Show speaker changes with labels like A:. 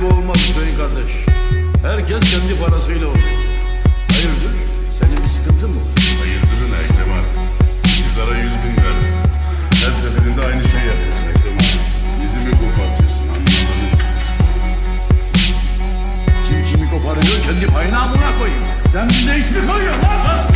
A: sahibi olmak isteyin kardeş. Herkes kendi parasıyla olur. Hayırdır? Senin bir sıkıntın mı?
B: Hayırdırın Ekrem abi. Siz ara yüz bin ver. Her seferinde aynı şey yapıyorsun Ekrem abi. Bizi mi kopartıyorsun anlamadım.
A: Kim kimi koparıyor kendi payına amına koyayım. Sen bize iş mi koyuyorsun lan?